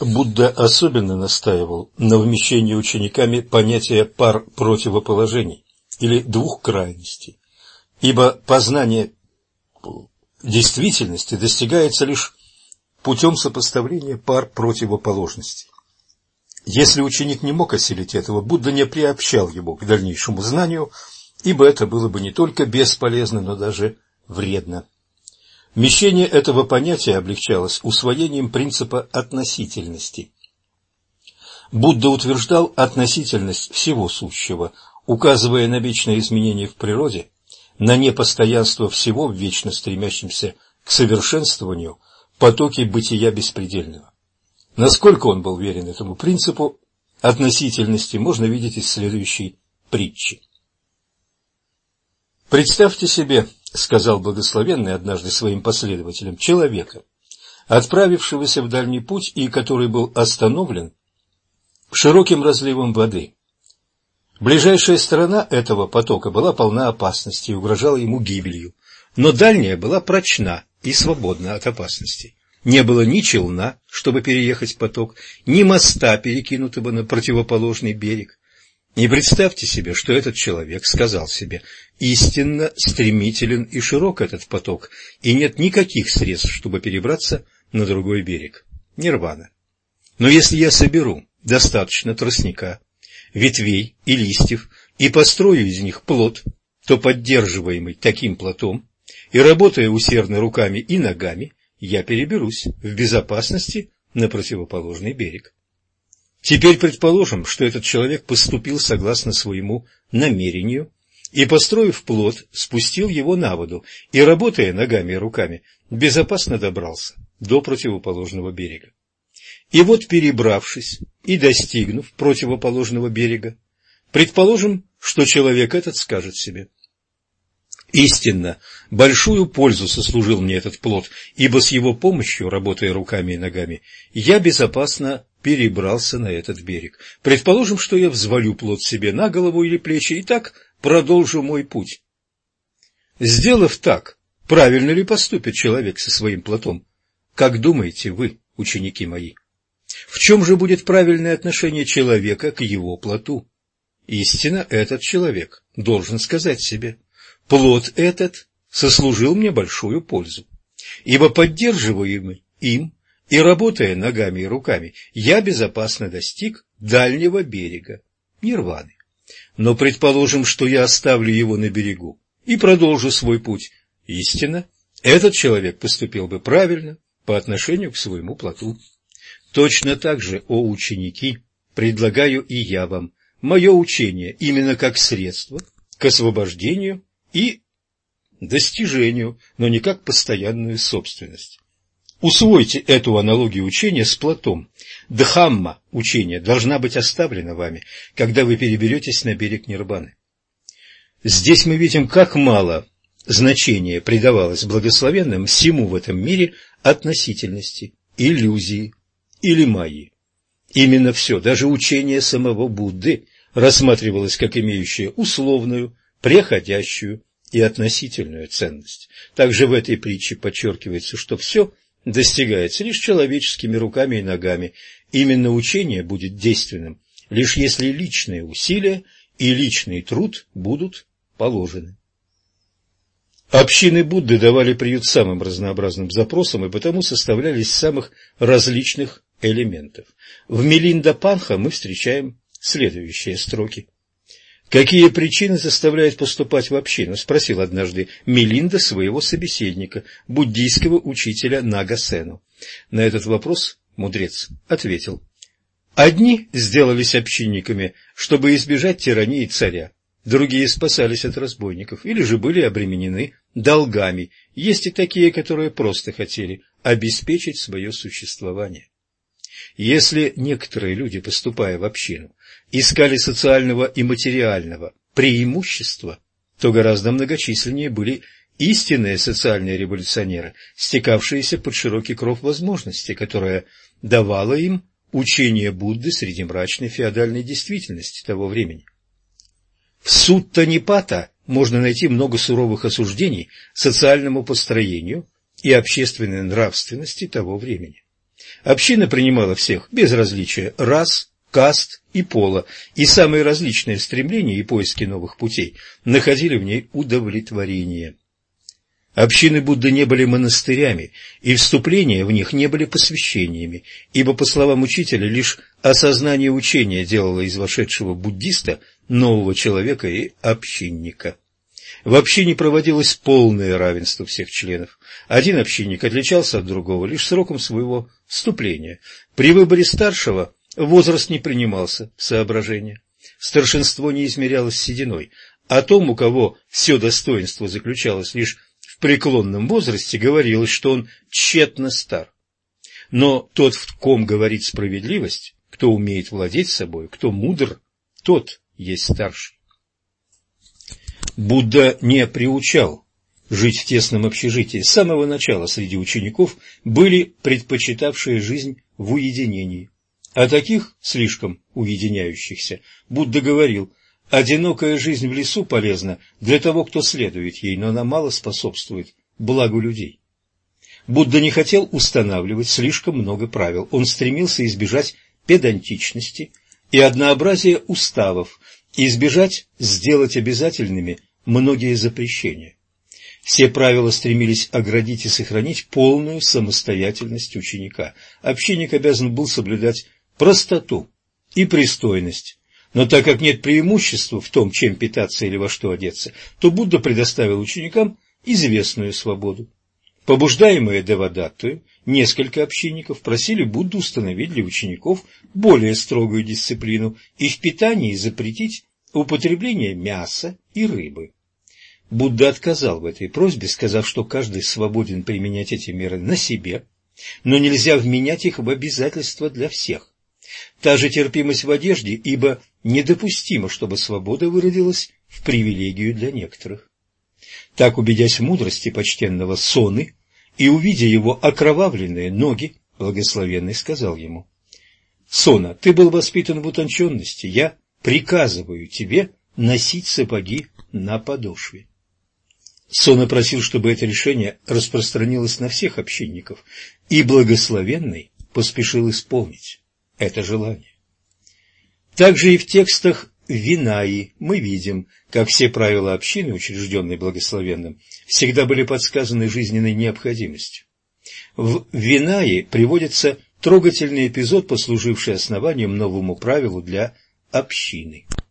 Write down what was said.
Будда особенно настаивал на вмещении учениками понятия пар противоположений или двух крайностей, ибо познание действительности достигается лишь путем сопоставления пар противоположностей. Если ученик не мог осилить этого, Будда не приобщал его к дальнейшему знанию, ибо это было бы не только бесполезно, но даже вредно. Вмещение этого понятия облегчалось усвоением принципа относительности. Будда утверждал относительность всего сущего, указывая на вечное изменение в природе, на непостоянство всего в вечно стремящемся к совершенствованию потоке бытия беспредельного. Насколько он был верен этому принципу относительности, можно видеть из следующей притчи. Представьте себе, сказал благословенный однажды своим последователям, человека, отправившегося в дальний путь и который был остановлен широким разливом воды. Ближайшая сторона этого потока была полна опасности и угрожала ему гибелью, но дальняя была прочна и свободна от опасностей. Не было ни челна, чтобы переехать поток, ни моста, перекинутого на противоположный берег. И представьте себе, что этот человек сказал себе, истинно стремителен и широк этот поток, и нет никаких средств, чтобы перебраться на другой берег. Нирвана. Но если я соберу достаточно тростника, ветвей и листьев и построю из них плод, то поддерживаемый таким плотом и работая усердно руками и ногами, я переберусь в безопасности на противоположный берег. Теперь предположим, что этот человек поступил согласно своему намерению и, построив плот, спустил его на воду и, работая ногами и руками, безопасно добрался до противоположного берега. И вот, перебравшись и достигнув противоположного берега, предположим, что человек этот скажет себе, Истинно, большую пользу сослужил мне этот плод, ибо с его помощью, работая руками и ногами, я безопасно перебрался на этот берег. Предположим, что я взвалю плод себе на голову или плечи и так продолжу мой путь. Сделав так, правильно ли поступит человек со своим плотом? Как думаете вы, ученики мои? В чем же будет правильное отношение человека к его плоту? Истинно, этот человек должен сказать себе – плод этот сослужил мне большую пользу, ибо поддерживаемый им и работая ногами и руками, я безопасно достиг дальнего берега Нирваны. Но предположим, что я оставлю его на берегу и продолжу свой путь. Истинно, этот человек поступил бы правильно по отношению к своему плоту. Точно так же, о ученики, предлагаю и я вам мое учение именно как средство к освобождению и достижению, но не как постоянную собственность. Усвойте эту аналогию учения с Платом. Дхамма учения должна быть оставлена вами, когда вы переберетесь на берег Нирбаны. Здесь мы видим, как мало значения придавалось благословенным всему в этом мире относительности, иллюзии или майи. Именно все, даже учение самого Будды, рассматривалось как имеющее условную, преходящую и относительную ценность. Также в этой притче подчеркивается, что все достигается лишь человеческими руками и ногами. Именно учение будет действенным, лишь если личные усилия и личный труд будут положены. Общины Будды давали приют самым разнообразным запросам и потому составлялись из самых различных элементов. В Мелинда Панха мы встречаем следующие строки. «Какие причины заставляют поступать в общину?» – спросил однажды Мелинда своего собеседника, буддийского учителя Нагасену. На этот вопрос мудрец ответил. «Одни сделались общинниками, чтобы избежать тирании царя, другие спасались от разбойников или же были обременены долгами. Есть и такие, которые просто хотели обеспечить свое существование. Если некоторые люди, поступая в общину, искали социального и материального преимущества, то гораздо многочисленнее были истинные социальные революционеры, стекавшиеся под широкий кров возможностей, которое давало им учение Будды среди мрачной феодальной действительности того времени. В Сутта Нипата можно найти много суровых осуждений социальному построению и общественной нравственности того времени. Община принимала всех без различия рас, каст и пола, и самые различные стремления и поиски новых путей находили в ней удовлетворение. Общины Будды не были монастырями, и вступления в них не были посвящениями, ибо, по словам учителя, лишь осознание учения делало из вошедшего буддиста нового человека и общинника. В общине проводилось полное равенство всех членов. Один общинник отличался от другого лишь сроком своего вступления. При выборе старшего возраст не принимался в соображение. Старшинство не измерялось сединой. О том, у кого все достоинство заключалось лишь в преклонном возрасте говорилось, что он тщетно стар. Но тот, в ком говорит справедливость, кто умеет владеть собой, кто мудр, тот есть старший. Будда не приучал жить в тесном общежитии. С самого начала среди учеников были предпочитавшие жизнь в уединении. А таких, слишком уединяющихся, Будда говорил, Одинокая жизнь в лесу полезна для того, кто следует ей, но она мало способствует благу людей. Будда не хотел устанавливать слишком много правил. Он стремился избежать педантичности и однообразия уставов, избежать сделать обязательными многие запрещения. Все правила стремились оградить и сохранить полную самостоятельность ученика. Общинник обязан был соблюдать простоту и пристойность, но так как нет преимущества в том, чем питаться или во что одеться, то Будда предоставил ученикам известную свободу. Побуждаемые Девадаттою, несколько общинников просили Будду установить для учеников более строгую дисциплину и в питании запретить употребление мяса и рыбы. Будда отказал в этой просьбе, сказав, что каждый свободен применять эти меры на себе, но нельзя вменять их в обязательства для всех. Та же терпимость в одежде, ибо недопустимо, чтобы свобода выродилась в привилегию для некоторых. Так, убедясь в мудрости почтенного Соны и увидя его окровавленные ноги, благословенный сказал ему, «Сона, ты был воспитан в утонченности, я приказываю тебе носить сапоги на подошве». Сона просил, чтобы это решение распространилось на всех общинников, и благословенный поспешил исполнить это желание. Также и в текстах Винаи мы видим, как все правила общины, учрежденной благословенным, всегда были подсказаны жизненной необходимостью. В Винаи приводится трогательный эпизод, послуживший основанием новому правилу для общины –